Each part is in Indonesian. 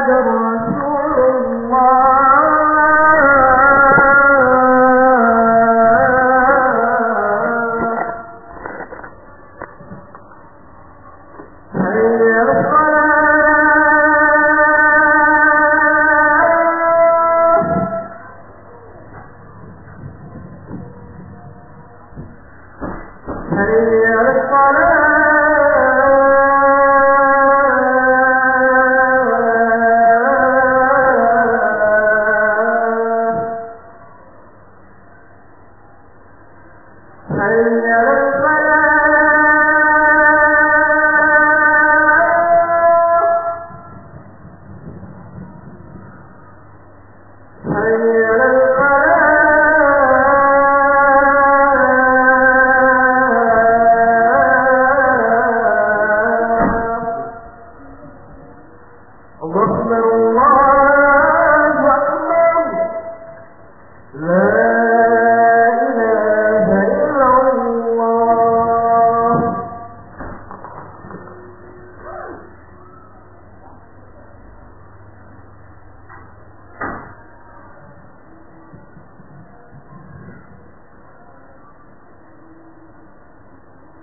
أجر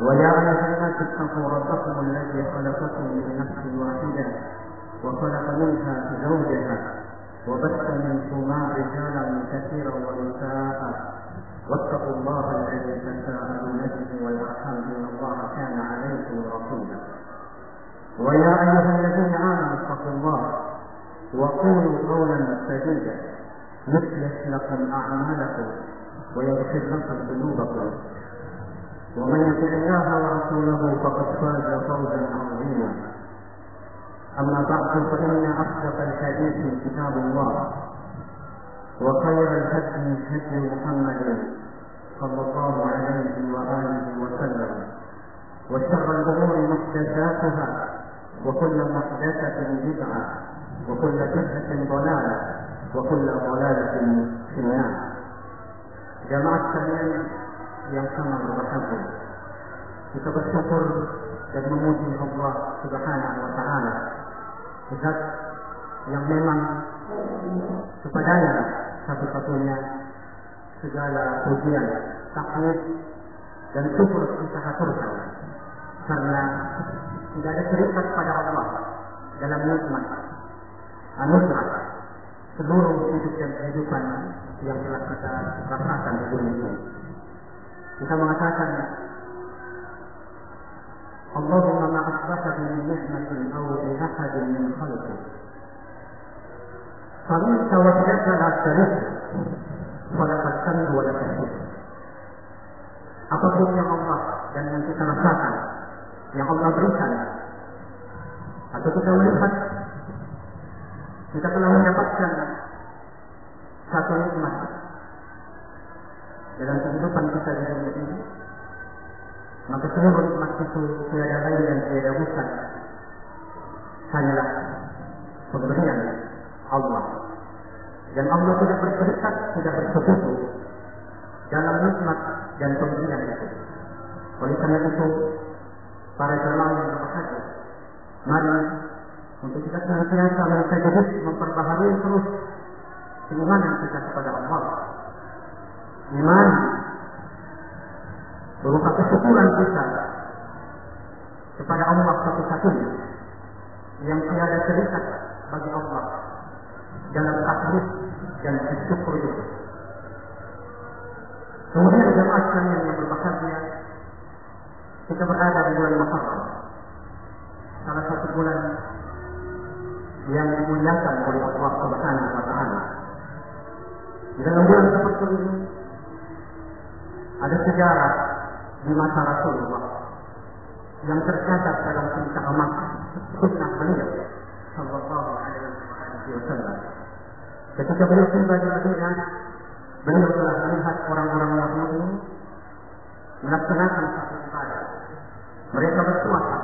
وجعل فيها تتقوا ربكم الذي خلقكم من نفس واحدة وخلق منها زوجها وبث منكما رجالا كثيرا ونساء. واتقوا الله الذي تساءلون به والأرحام إن الله كان عليكم رقيبا. ويا أيها الذين آمنوا اتقوا الله وقولوا قولا سديدا. يصلح لكم أعمالكم ويغفر لكم ذنوبكم. ومن يطع الله ورسوله فقد فاز فوزا عظيما. أما بعد فإن أصدق الحديث كتاب الله وخير الهدي هدي محمد صلى الله عليه وآله وسلم. وشر الأمور محدثاتها وكل محدثة بدعة وكل بدعة ضلالة وكل ضلالة في النار. جماعة السلام yang sangat berbahagia. Kita bersyukur dan memuji Allah Subhanahu wa taala zat yang memang kepadanya satu-satunya segala pujian, takut dan syukur kita haturkan karena tidak ada cerita kepada Allah dalam nikmat anugerah seluruh hidup dan kehidupan yang telah kita rasakan di dunia ini. Kita mengatakan اللهم ما أصبحه من نعمة أو لأحد من خلقه فمنك وتجلى الشريف ولك الحمد apa pun yang Allah dan yang kita rasakan, yang Allah berikan, atau kita melihat, kita telah mendapatkan satu nikmat dalam kehidupan kita di dunia ini, maka saya itu tiada lain dan tiada bukan hanyalah pemberian Allah. Dan Allah tidak berserikat, tidak bersekutu dalam nikmat dan pemberian itu. Oleh karena itu, para jamaah yang berbahagia, mari untuk kita senantiasa menjaga memperbaharui terus keimanan kita kepada Allah Iman berupa kesyukuran kita kepada Allah satu-satunya yang tiada terikat bagi Allah dalam taklif dan bersyukur itu. Kemudian jemaah sekalian yang berbahagia, kita berada di bulan Muharram, salah satu bulan yang dimuliakan oleh Allah Subhanahu wa taala. Dalam bulan seperti ini, ada sejarah di masa Rasulullah yang tercatat dalam kitab amat sunnah beliau sallallahu alaihi wasallam. Ketika beliau tiba di Madinah, beliau telah melihat orang-orang Yahudi melaksanakan satu ibadah. Mereka berpuasa.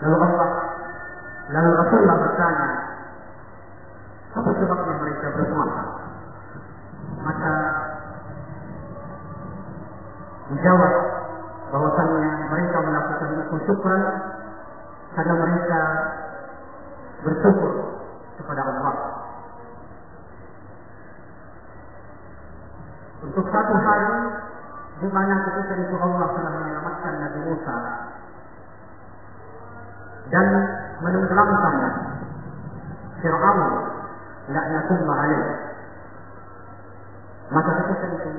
Lalu Allah, lalu Rasulullah bertanya, apa sebabnya mereka berpuasa? Maka dijawab bahwasannya mereka melakukan itu karena mereka bersyukur kepada Allah. Untuk satu hari di mana ketika itu Allah telah menyelamatkan Nabi Musa dan menenggelamkan Fir'aun laknatullah alaih. Maka ketika itu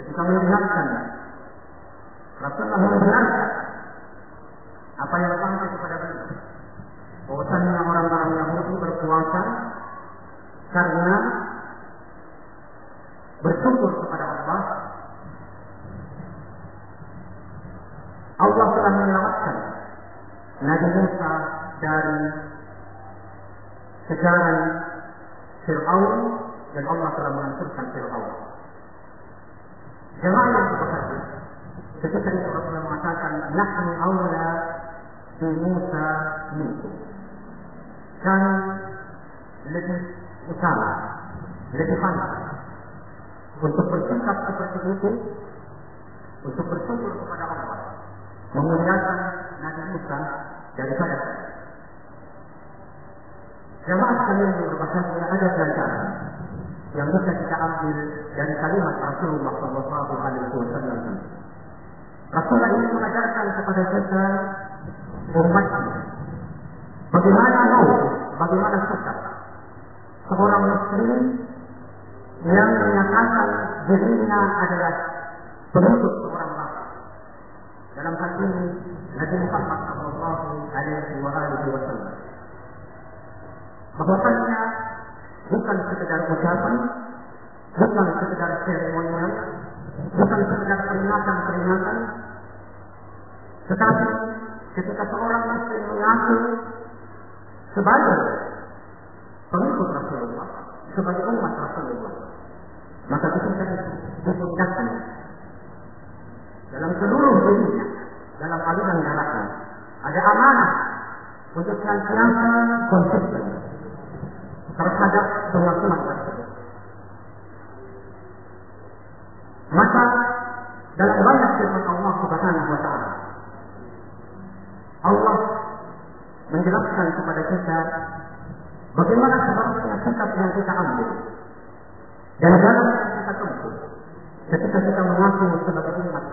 ketika mendengarkan Rasulullah membenarkan apa yang sampai kepada beliau. Bahwasannya orang-orang Yahudi berpuasa karena bersyukur kepada Allah. Allah telah menyelamatkan Nabi Musa dari kejaran Fir'aun dan Allah telah menghancurkan Fir'aun. Jemaah yang berbahagia, ketika Rasulullah mengatakan, Nahnu awla di Musa minkum. Kami lebih utama, lebih pantas untuk bersikap seperti itu, untuk bersyukur kepada Allah, memuliakan Nabi Musa daripada Jemaah sekalian yang berbahagia ada pelajaran yang bisa kita ambil dari kalimat Rasulullah Sallallahu Alaihi. Rasulullah ini mengajarkan kepada kita umatnya bagaimana mau, bagaimana sikap seorang muslim yang menyatakan dirinya adalah pengikut seorang nabi. Dalam hal ini Nabi Muhammad Sallallahu Alaihi Wasallam. Bahwasanya bukan sekedar ucapan, bukan sekedar seremonial, bukan sekedar peringatan-peringatan, tetapi ketika seorang muslim mengaku sebagai pengikut Rasulullah, sebagai umat Rasulullah, maka ketika itu dipindahkan dalam seluruh dunia, dalam aliran darahnya, ada amanah untuk senantiasa konsisten terhadap pengakuan tersebut. Maka dalam banyak firman Allah Subhanahu wa taala Allah menjelaskan kepada kita bagaimana seharusnya sikap yang kita ambil dan dalam yang kita tempuh ketika kita mengaku sebagai umat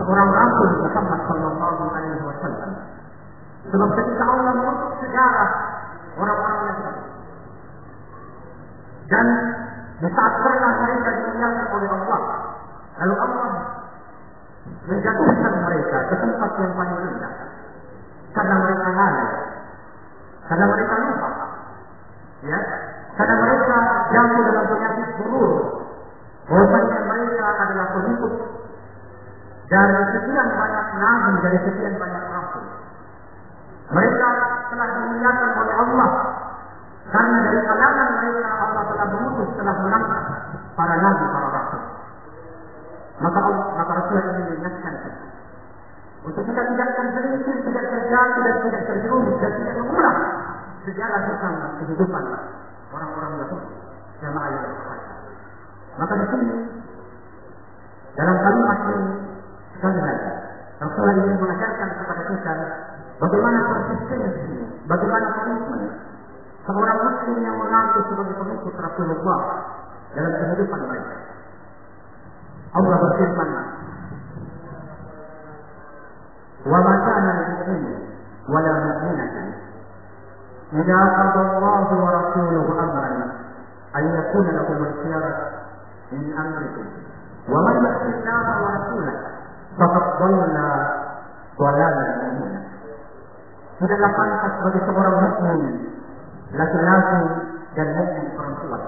seorang Rasul Muhammad Sallallahu Alaihi Wasallam. Sebab ketika Allah menutup sejarah orang-orang yang dan di saat mereka dimuliakan oleh Allah, lalu Allah menjatuhkan mereka ke tempat yang paling rendah karena mereka lalai, karena mereka lupa, ya, karena mereka jatuh dalam penyakit buruk, bahwasanya mereka adalah pengikut dari sekian banyak nabi dari sekian banyak rasul. Mereka telah dimuliakan oleh Allah karena dari kalangan mereka Allah telah mengutus, telah mengangkat para nabi, para rasul. Maka Allah, maka Rasulullah ini mengingatkan kita. Untuk kita tidak tergelincir, tidak terjatuh dan tidak terjerumus dan tidak mengulang sejarah tentang kehidupan orang-orang Yahudi jamaah yang. Maka di sini dalam kalimat ini sekali lagi Rasulullah ingin mengajarkan kepada kita bagaimana konsistensi, bagaimana komitmen seorang muslim yang mengaku sebagai pengikut Rasulullah dalam kehidupan mereka. Allah berfirman, "Wa ma kana lil-mu'min wa la mu'minatin إذا قضى الله ورسوله أمرا أن يكون لهم الخيرة من أمرهم ومن يعص الله ورسوله فقد ضل ضلالا مبينا Tidaklah pantas bagi seorang mukmin laki-laki dan mukmin perempuan.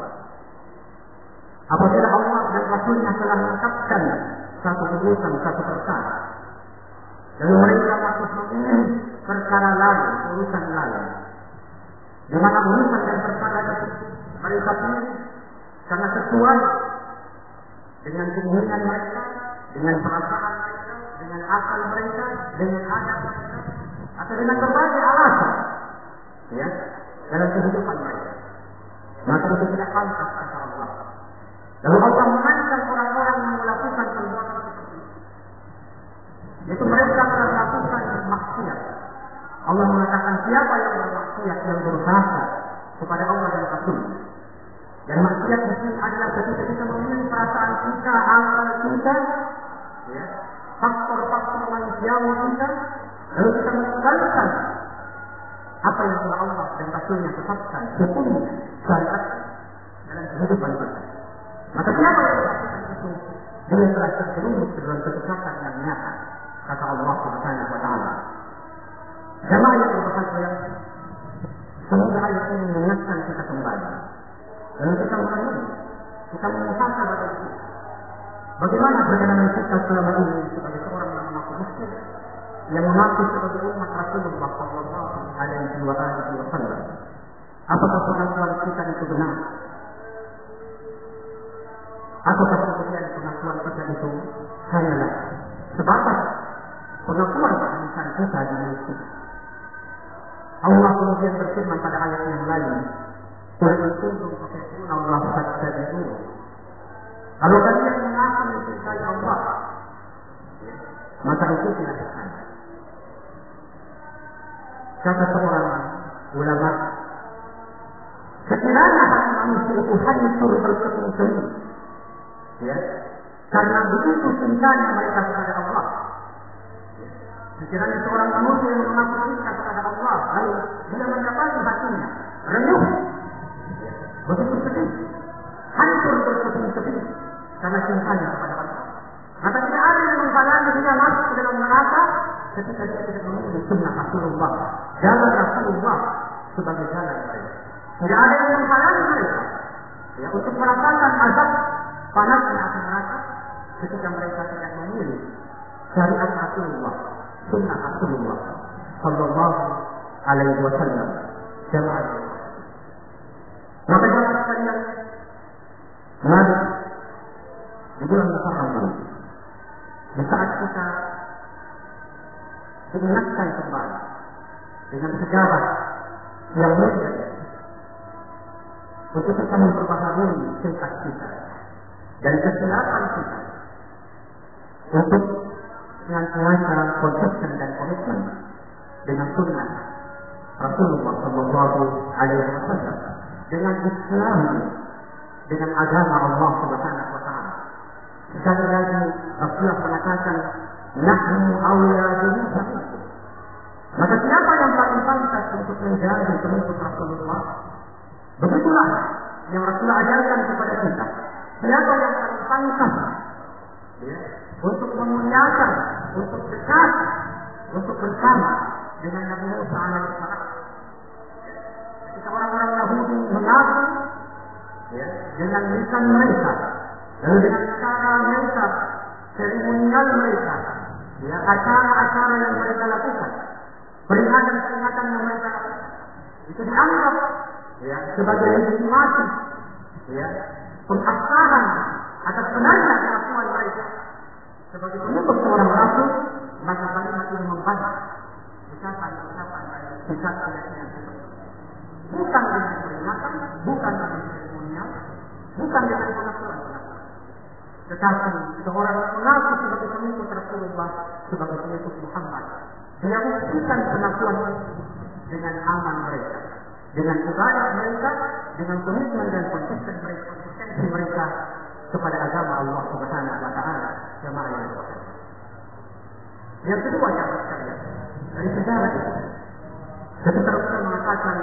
Apabila Allah dan Rasulnya telah menetapkan satu urusan, satu perkara, lalu mereka masuk memilih perkara lain, urusan lain, di mana urusan dan mereka karena sesuai dengan keinginan mereka, dengan perasaan mereka, dengan akal mereka, dengan adab mereka, atau dengan berbagai alasan, ya, dalam kehidupan mereka. Maka itu tidak pantas kata Allah. Lalu Allah mengancam orang-orang yang melakukan perbuatan seperti itu. Yaitu mereka melakukan maksiat. Allah mengatakan siapa yang bermaksiat yang berusaha kepada Allah dan Rasul. Dan maksiat sini adalah ketika kita memilih perasaan kita, akal kita, ya, faktor-faktor manusiawi kita, lalu kita meninggalkan apa yang telah Allah dan Rasulnya tetapkan, hukumnya, syariat dalam kehidupan kita. Maka siapa yang itu? Dia telah terjerumus dalam kesesatan yang nyata, kata Allah Subhanahu wa taala. Jamaah yang berbahagia, semoga ayat ini mengingatkan kita kembali. Dan kita merenung, kita memuhasabah pada. Bagaimana perjalanan kita selama ini sebagai seorang yang mengaku muslim, yang mengaku sebagai umat Rasulullah Sallallahu Alaihi Wasallam. Apakah pengakuan kita itu benar? Apakah kemudian pengakuan kita itu hanyalah sebatas pengakuan kita di? Allah kemudian berfirman pada ayat yang lain, "Qul in kuntum tuhibbuna Allah fattabi'un." Kalau kalian mengaku mencintai Allah, maka itu silakan. Kata seorang ulama, sekiranya hati manusia itu hancur berkepung sendiri, ya, karena begitu cintanya mereka kepada Allah. Sekiranya seorang manusia yang mengaku cinta kepada Allah, lalu dia mendapati hatinya renyuh, begitu sedih, hancur berkepung sedih karena cintanya kepada Allah. Maka tidak ada yang menghalangi dia masuk ke dalam neraka ketika dia tidak memilih sunnah Rasulullah, jalan Rasulullah sebagai jalan mereka. Tidak ada yang menghalangi mereka ya, untuk merasakan azab panasnya api neraka ketika mereka tidak memilih syariat Rasulullah, sunnah Rasulullah Sallallahu Alaihi Wasallam. Jemaah. Maka jemaah sekalian, mari di bulan Muharram ini, di saat kita diingatkan kembali dengan sejarah yang mulia untuk kita memperbaharui tingkat kita dan kesilapan kita untuk senantiasa konsisten dan komitmen dengan sunnah Rasulullah Shallallahu Alaihi Wasallam dengan Islam dengan agama Allah Subhanahu Wa Taala. Sekali lagi Rasulullah mengatakan nahnu awliya Maka siapa yang paling pantas untuk menjadi pengikut Rasulullah? Begitulah yang Rasulullah ajarkan kepada kita. Siapa yang paling pantas ya, untuk memuliakan, untuk dekat, untuk bersama dengan Nabi Musa alaihissalam. Ketika orang-orang Yahudi mengaku ya, dengan lisan mereka, lalu dengan cara mereka, seremonial mereka, ya, acara-acara yang mereka lakukan, peringatan-peringatan yang mereka lakukan, itu dianggap ya, sebagai legitimasi, ya, pengabsahan atas benarnya pengakuan mereka sebagai pengikut seorang rasul, maka kalimat ini membantah ucapan-ucapan ucapan yang bukan dengan peringatan, bukan dengan seremonial, bukan dengan pengakuan. Tetapi seorang mengaku sebagai pengikut Rasulullah, sebagai pengikut Muhammad, dia buktikan pengakuan dengan aman mereka, dengan ibadah mereka, dengan komitmen dan konsisten mereka, konsistensi mereka kepada agama Allah Subhanahu wa taala jamaah yang berpuasa. Yang kedua jamaah sekalian dari sejarah ketika Rasul mengatakan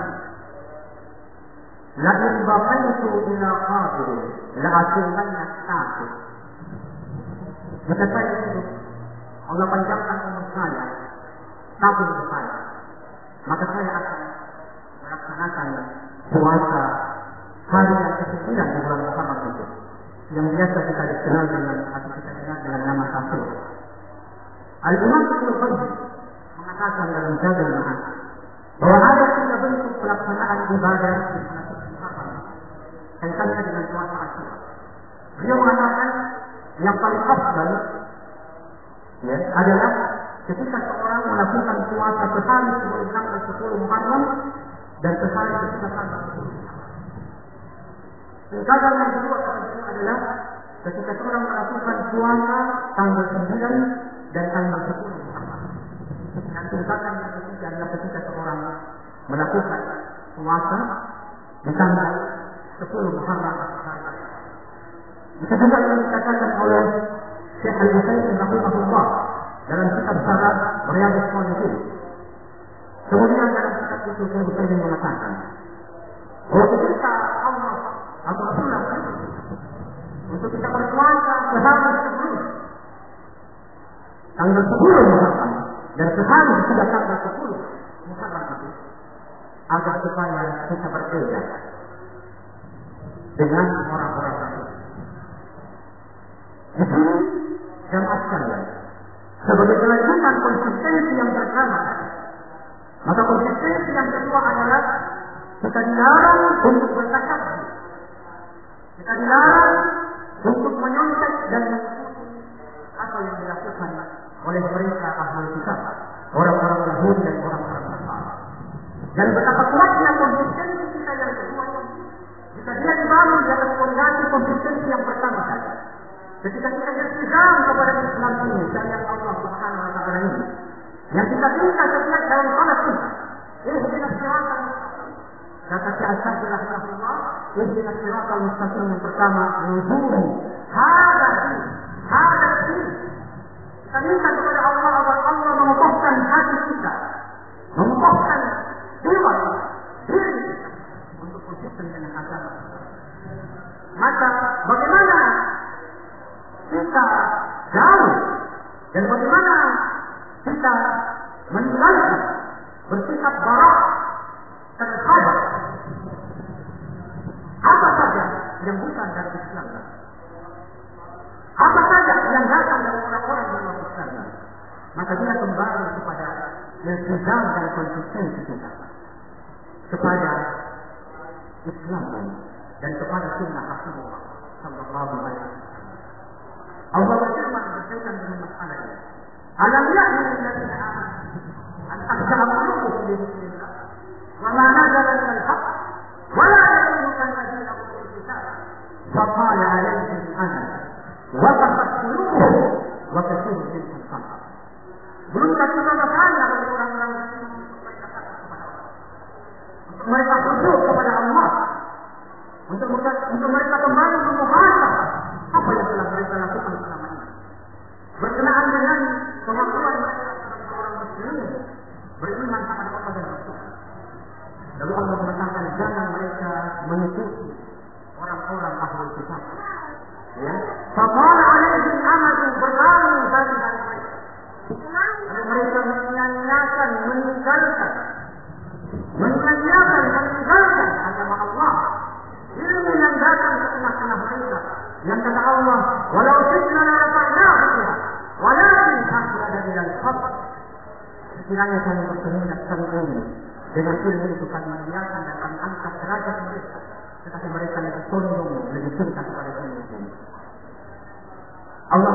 Lain bakaitu ila qadir La'asilanya kafir Jika saya hidup Allah panjangkan umur saya Tapi umur saya. Maka saya akan melaksanakan puasa hari yang kesembilan di bulan Muharram itu yang biasa kita dikenal dengan hati kita kenal dengan nama Safir. Al-Imam Ibnu mengatakan dalam Zadul Ma'ad bahwa ada tiga untuk pelaksanaan ibadah di. Kaitannya dengan puasa Asyura. Beliau mengatakan yang paling afdal ya, adalah ketika seorang melakukan puasa sehari sebelum tanggal 10 Muharram dan sehari ketika tanggal 10 Tingkatan yang kedua adalah ketika seorang melakukan puasa tanggal 9 dan tanggal 10 Muharram. Dan tingkatan yang ketiga adalah ketika seorang melakukan puasa di tanggal 10 Muharram juga yang dikatakan oleh Syekh Al-Husayn rahimahullah dalam kitab syarat Riyadhus Shalihin. Kemudian dalam kitab itu Syekh Al-Husayn mengatakan bahwa ketika Allah atau Rasulullah untuk kita berpuasa sehari sebelum tanggal 10 Muharram dan sehari sudah tanggal 10 Muharram itu agar supaya kita berbeda dengan orang-orang lain. Di sini jamaah sekalian, sebagai kelanjutan konsistensi yang pertama, maka konsistensi yang kedua adalah kita dilarang untuk bertakabur. Kita dilarang untuk menyontek dan apa yang dilakukan oleh mereka ahli kitab, orang-orang Yahudi dan orang-orang Nasrani. Dan betapa kuatnya konsistensi kita yang kedua ini jika dia dibangun di atas fondasi konsistensi yang pertama tadi. Ketika kita bersiham kepada Islam ini, syariat Allah Subhanahu wa taala ini, yang kita minta setiap dalam salat kita, ihdinas siratal Kata si Asyad rahimahullah, ihdinas siratal mustaqim yang pertama, nuzuri, hada hada. Kita kepada Allah agar Allah mengokohkan hati kita, mengokohkan jiwa diri kita untuk konsisten dengan agama. Maka bagaimana kita jauh dan bagaimana kita meninggalkan bersikap barak terhadap apa saja yang bukan dari Islam. Apa saja yang datang dari orang-orang di luar Islam. Dia kembali kepada iltizam dan konsistensi kita kepada Islam dan kepada sunnah Rasulullah Sallallahu Alaihi. Allah berfirman berkaitan dengan masalah ini. Alam ya'ni alladziina aamanu an takhsha'a qulubuhum li dzikrillah wa min al-haqq wa la yakunu kalladziina utul kitab faqala 'alayhim al-amad wa qasat qulubuhum wa katsirun minhum fasiqun. Belum tiba masanya bagi orang-orang untuk mereka khusyuk kepada Allah untuk mereka, untuk mereka kembali memuhasabah apa yang telah mereka lakukan selama ini berkenaan dengan pengakuan mereka sebagai orang muslim beriman kepada Allah dan Rasul lalu Allah mengatakan jangan mereka mengikuti orang-orang ahli kitab. Ya. Faqala alaihim amadu berlalu dari mereka mereka menyanyiakan meninggalkan. Menyanyiakan meninggalkan agama Allah. Ilmu yang datang ke tengah-tengah mereka. Yang kata Allah walau syi'na la rafa'nahu biha walakin akhlada ila al-haq sekiranya kami berkehendak kami dengan ilmu itu kami muliakan dan kami angkat derajat mereka. Tetapi mereka lebih sombong lebih cinta kepada ilmu Allah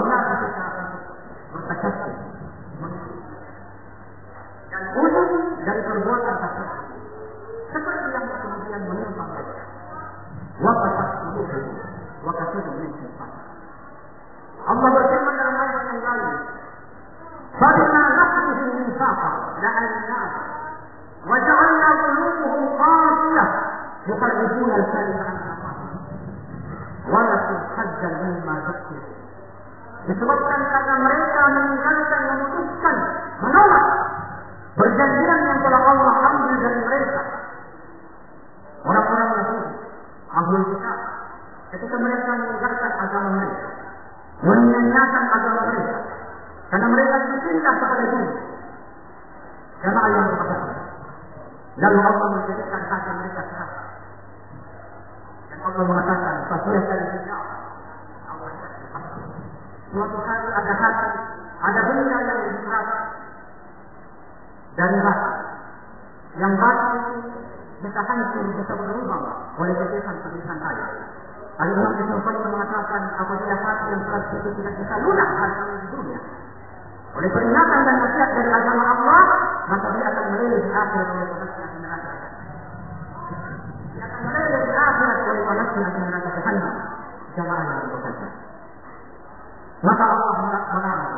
ahli kitab ketika mereka meninggalkan agama mereka menyanyiakan agama mereka karena mereka cinta kepada dunia karena Allah mengatakan lalu Allah menjadikan hati mereka keras dan Allah mengatakan fasiyah dari dunia. Allah suatu hari ada hati ada benda yang lebih dari hati yang itu bisa hancur, bisa berubah oleh kebiasaan-kebiasaan tadi. Al-Imam Ibn Qayyim mengatakan apabila hati yang keras itu tidak bisa lunak harta di dunia. Oleh peringatan dan wasiat dari agama Allah, maka dia akan di akhirat oleh panasnya di neraka. Dia akan di akhirat oleh panasnya di neraka jahannam. Jamaah yang bekerja. Maka Allah melarang.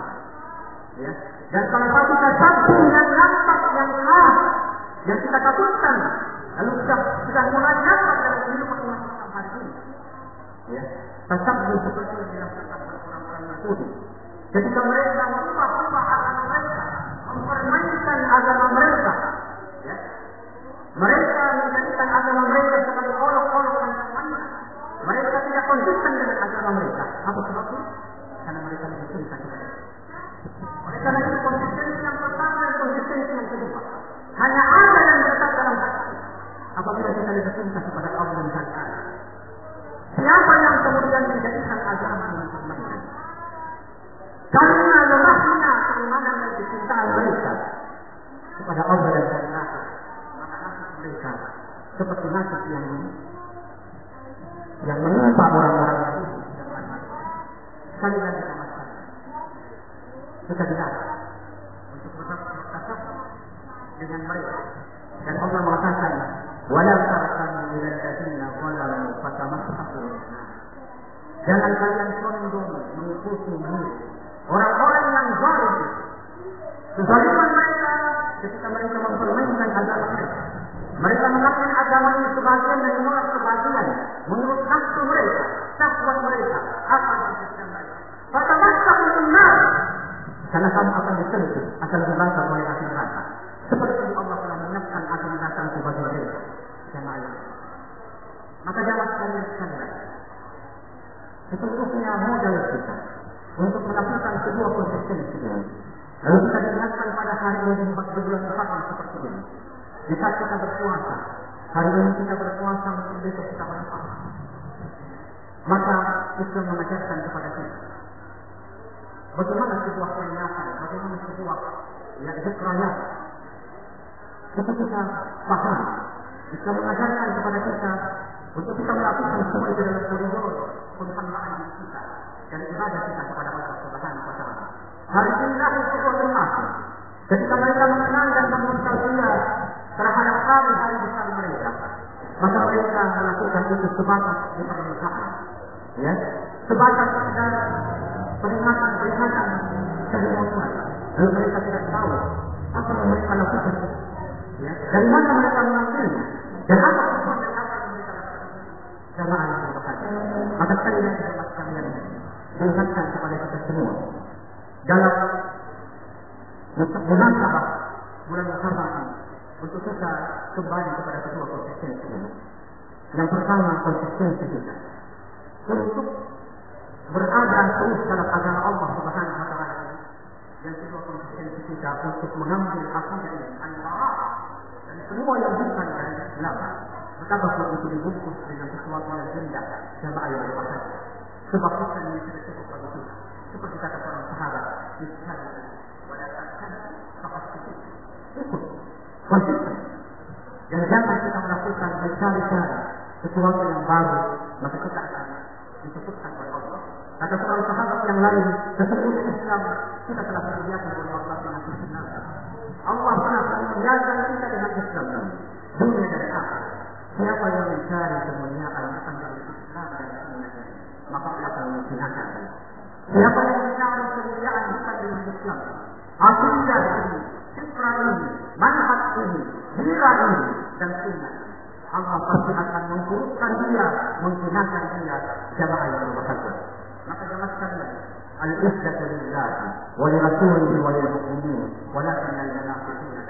Ya. Dan salah satu tasabbuh yang nampak yang keras yang kita takutkan lalu sudah sudah mulai kehidupan umat Islam hari ini. Ya. Tasabbuh seperti yang dilakukan orang-orang Yahudi. Ketika mereka merubah-ubah agama mereka, mempermainkan agama mereka, ya. mereka menjadikan agama mereka sebagai olok-olok dan permainan. Mereka tidak konsisten dengan agama mereka. Apa sebabnya? Karena mereka lebih cinta kepada oleh karena itu konsistensi yang pertama dan konsistensi yang kedua hanya ada yang tetap dalam hati apabila kita cinta kepada Allah dan Taala. Siapa yang kemudian menjadikan agama yang permainan? Karena lemahnya keimanan dan kecintaan mereka? Kepada Allah dan Taala, maka nasib mereka seperti nasib yang yang menimpa orang-orang Yahudi sekali lagi sama sekali kita dilarang untuk bertasab dengan mereka dan Allah mengatakan wala tarkanu ila alladziina zalamu fatamassaku jangan kalian condong mengikuti meniru orang-orang yang zalim kezaliman mereka ketika mereka mempermainkan agama mereka mereka mengatakan agama ini sebagian dan menolak sebagian menurut nafsu mereka, syahwat mereka, apa yang dikatakan mereka. Fatamassaku benar karena kamu akan disentuh, akan dibakar oleh api neraka. Seperti Allah telah menyiapkan api neraka itu bagi mereka. Jemaah Maka jangan sekalian sekalian. Sesungguhnya modal kita untuk melakukan sebuah konsistensi ini. Lalu kita diingatkan pada hari ini di bulan Muharram seperti ini. Di saat kita berpuasa, hari ini kita berpuasa, mungkin besok kita. Maka Islam mengajarkan kepada kita bagaimana sebuah peringatan, bagaimana sebuah ya zikrayat. Kita kita paham. Islam mengajarkan kepada kita untuk kita melakukan semua itu dalam koridor penghambaan kita dan ibadah kita kepada Allah Subhanahu wa taala. Hari inilah sebuah peringatan. Ketika mereka mengenal dan meminta dia terhadap hari hari besar mereka, maka mereka melakukan itu sebatas di. Ya, sebatas sekedar peringatan-peringatan kehidupan. Lalu mereka tidak tahu apa yang mereka lakukan. Ya, dari mana mereka mengambilnya dan apa dan apa yang mereka lakukan. Jamaah yang. Maka sekali lagi jamaah sekalian diingatkan kepada kita semua dalam Sabah, bulan Muharram untuk kita kembali kepada kedua konsistensi ini. Yang pertama konsistensi kita untuk berada terus dalam agama Allah Subhanahu wa taala. Yang kedua konsistensi kita untuk mengambil akidah ini al-bara dan semua yang bukan dari Islam. Betapa kalau itu dibungkus dengan sesuatu yang indah jamaah yang berbahagia. Sebab kita ini tidak cukup bagi kita. Seperti kata para sahabat, cukup. Ikut. Konsisten. Dan jangan kita melakukan mencari-cari sesuatu yang baru, maka kita akan disebutkan oleh Allah. Kata seorang sahabat yang lain, sesungguhnya Islam kita telah terbiasa oleh Allah dengan Islam. Allah telah menjaga kita dengan Islam dunia dan akhirat. Siapa yang mencari kemuliaan akan dari Islam dan maka Allah akan. Siapa yang mencari kemuliaan bukan dengan Islam, akidah ini, fitrah ini, manhaj ini, hira ini, dan sunnah Allah pasti akan memburukkan dia, menghinakan dia, jamaah yang berbahagia. Maka wa li rasulihi wa lil mu'minin walakin al-munafiqina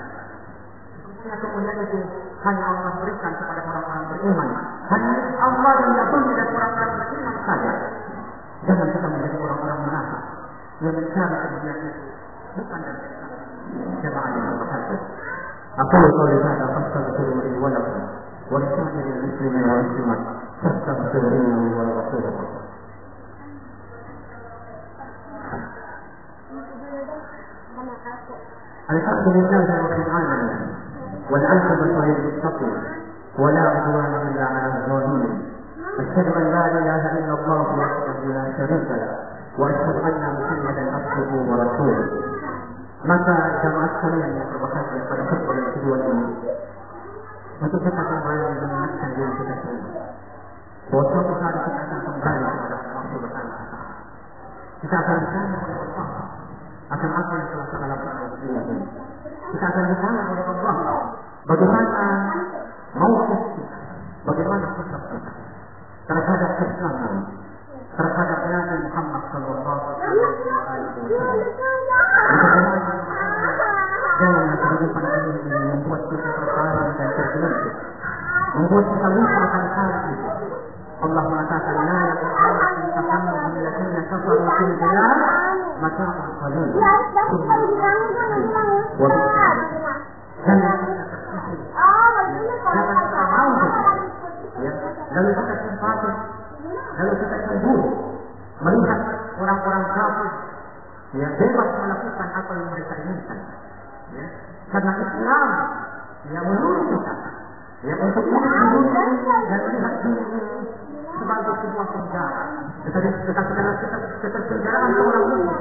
Sesungguhnya kemuliaan itu hanya Allah berikan kepada orang-orang beriman. Hanya Allah dan Rasulnya dan orang-orang beriman saja. Jangan kita menjadi orang-orang munafik yang mencari kemuliaan itu bukan dari Islam. Yang berbahagia. أقول قولي هذا فاستغفروا لي ولكم ولسائر المسلمين والمسلمات فاستغفروه والغفور الرحيم الحمد لله رب العالمين والعاقبة للمتقين ولا عدوان إلا على الظالمين أشهد أن لا إله إلا الله وحده لا شريك له وأشهد أن محمدا عبده ورسوله maka jamaah sekalian yang berbahagia pada khutbah yang kedua ini untuk kita kembali mengingatkan diri kita semua bahwa suatu hari kita akan kembali kepada Allah Subhanahu wa taala. Kita akan bertanya kepada Allah akan apa yang telah kita lakukan di dunia ini. Kita akan bertanya kepada Allah bagaimana mau kita, bagaimana sikap kita terhadap Islam ini, terhadap Nabi Muhammad Sallallahu Alaihi Wasallam. Jangan kehidupan ini membuat kita tertarik dan tergelincir, membuat kita lupa akan hati. Allah mengatakan la yaqulu tahammu alladziina kafaru fil bilad mata'un qalil. Jangan jangan kita ya. Lalu kita simpati, lalu kita cemburu melihat orang-orang kafir ya bebas melakukan apa yang mereka inginkan. Ya. Karena Islam yang menulis kita ya untuk dunia ini dan melihat dunia ini sebagai sebuah penjara. Tetapi keterpenjaraan seorang muslim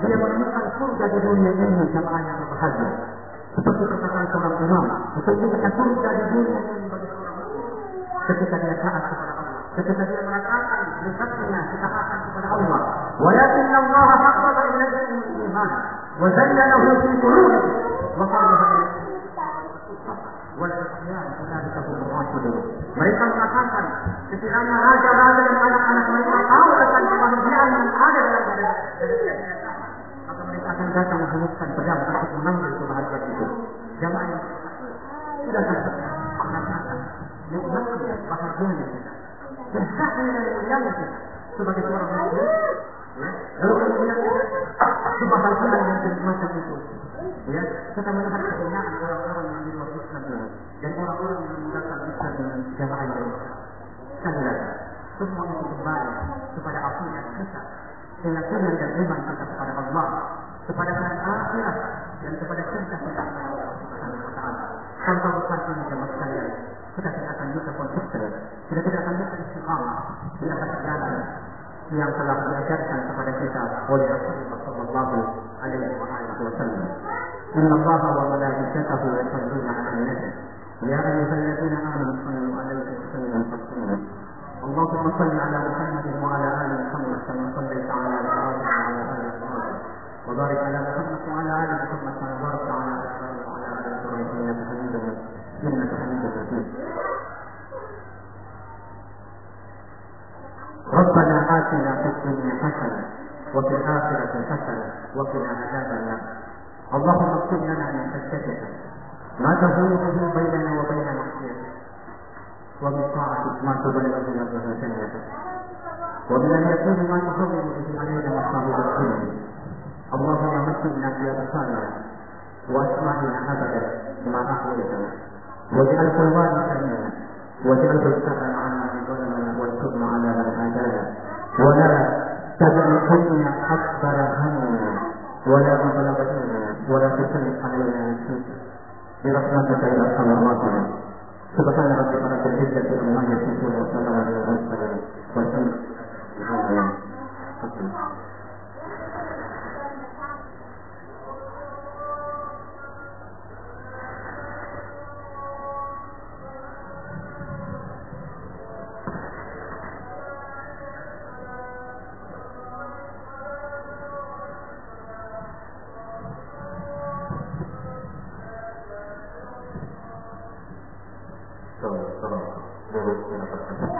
dia menemukan surga di dunia ini jamaah yang berbahagia. Seperti perkataan seorang imam, sesungguhnya surga di dunia ini bagi seorang ketika dia taat kepada Allah. Ketika dia merasakan dekatnya ketaatan kepada Allah. Walakin Allah haqqaba ilaykum iman wa zayyanahu fi qulubihim wa qala والإسلام أولئك هم الراشدون. Mereka mengatakan sekiranya raja-raja dan anak-anak mereka tahu tentang kebahagiaan yang ada dalam dada maka mereka akan datang menghunuskan pedang untuk mengambil kebahagiaan itu. Jamaah yang sudah merasakan nikmatnya bahagianya kita. Kita sebagai seorang muslim. Ya. Lalu kemudian kebahagiaan dan kenikmatan itu ya kita melihat kehinaan orang-orang yang di luar Islam ini dan orang-orang yang meninggalkan Islam dengan yang besar. Sekali semua itu kembali kepada akidah kita, keyakinan dan iman kita kepada Allah, kepada hari akhirat dan kepada cinta kita kepada Allah Subhanahu wa taala. Tanpa jamaah sekalian, akan bisa konsisten, kita tidak akan bisa istiqamah di atas jalan yang telah diajarkan kepada kita oleh Rasulullah Sallallahu Alaihi Wasallam. إن الله وملائكته يصلون على النبي. يا أيها الذين آمنوا صلوا عليه وسلموا تسليما. اللهم صل على محمد وعلى آل محمد كما صليت على إبراهيم وعلى آل إبراهيم. وبارك على محمد وعلى آل محمد كما باركت على إبراهيم وعلى آل إبراهيم إنك حميد إنك حميد مجيد ربنا آتنا في الدنيا حسنة وفي الآخرة حسنة وقنا عذاب النار. اللهم اكتب لنا من خشيتك ما تهون به بيننا وبين معصيتك. ومن طاعتك ما تبلغ بنا به جنتك ومن اليقين ما تهون به علينا مصائب الدنيا. اللهم مكنا في أبصارنا واسمعنا أبدا ما احويتنا واجعل قلوبنا سمينا واجعل الثأر عنا من ظلمنا على من عادانا. ولا تجعل الدنيا اكبر همنا ولا مبلغ علمنا ولا تسلط علينا نفسك برحمتك يا ارحم الراحمين سبحان ربك رب العزة عما يصفون وسلام على المرسلين والحمد لله ಹೇಳಬೇಕು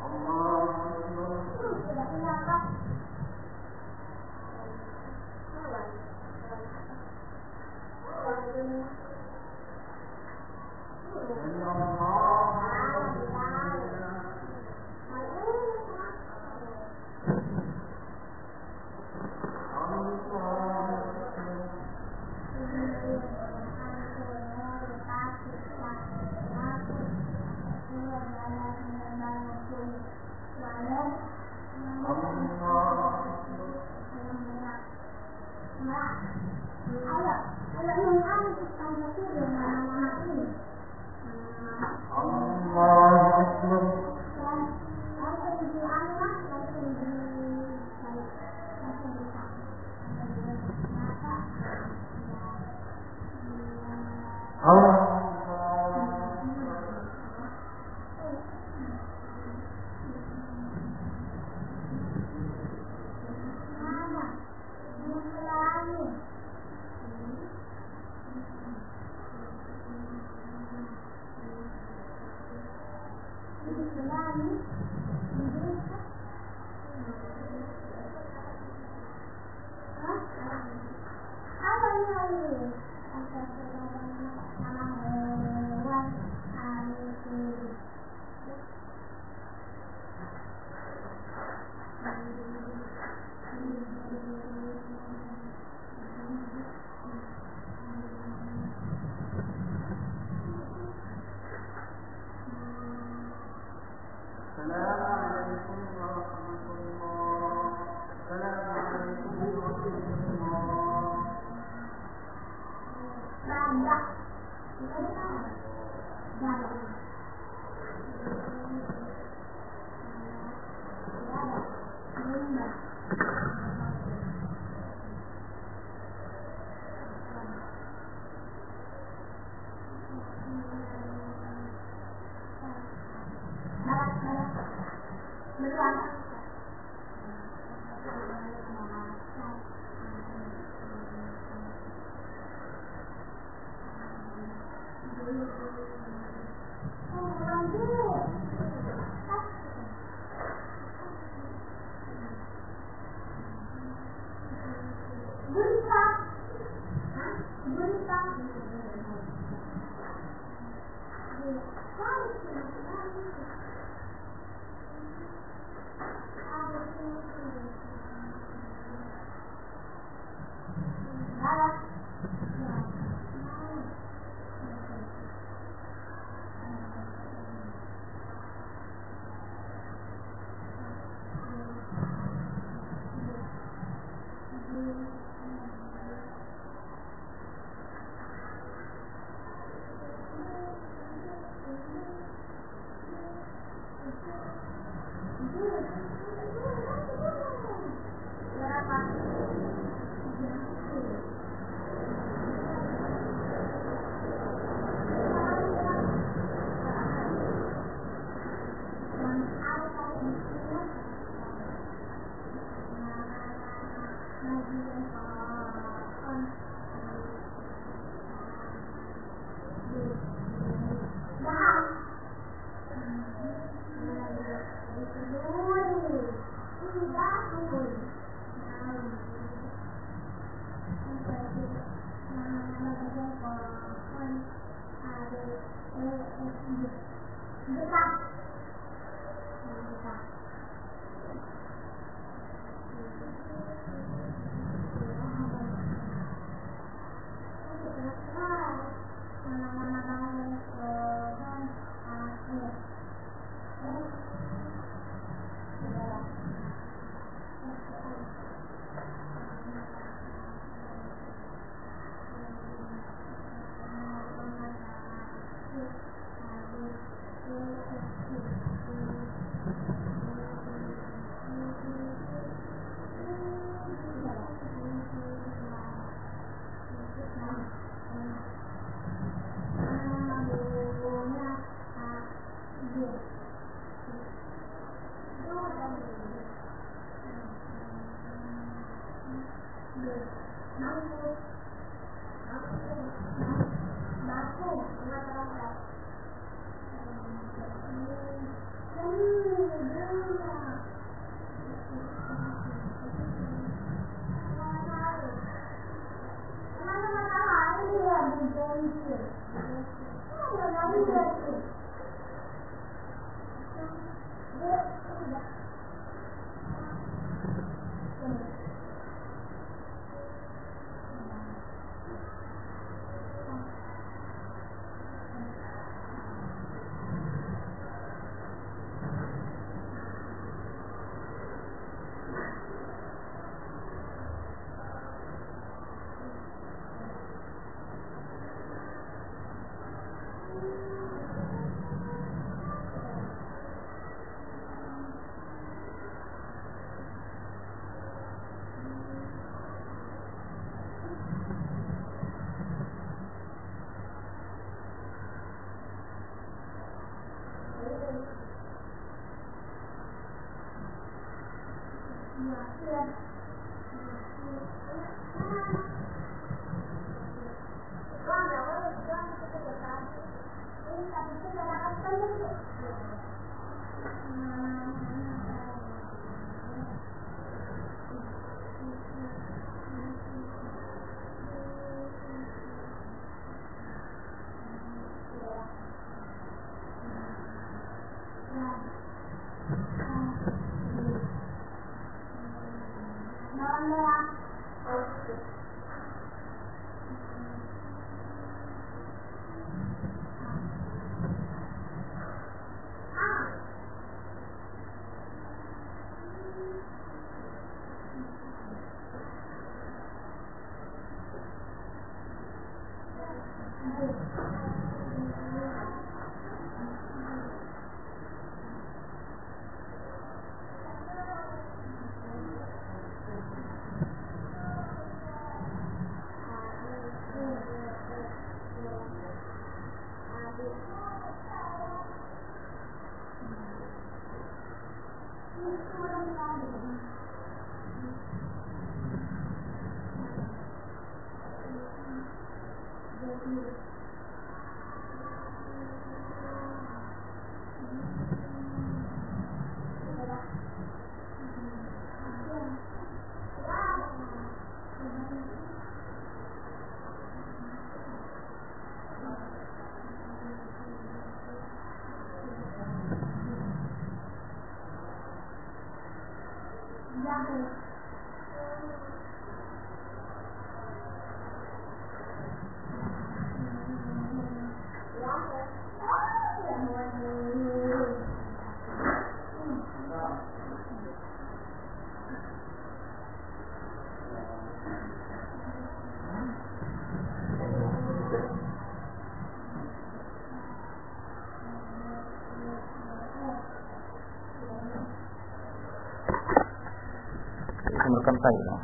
Thank Yeah. Memerlukan saya